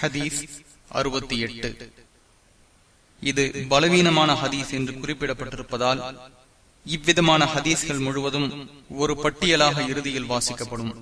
ஹதீஸ் அறுபத்தி எட்டு. இது பலவீனமான ஹதீஸ் என்று குறிப்பிடப்பட்டிருப்பதால் இவ்விதமான ஹதீஸ்கள் முழுவதும் ஒரு பட்டியலாக இறுதியில் வாசிக்கப்படும்.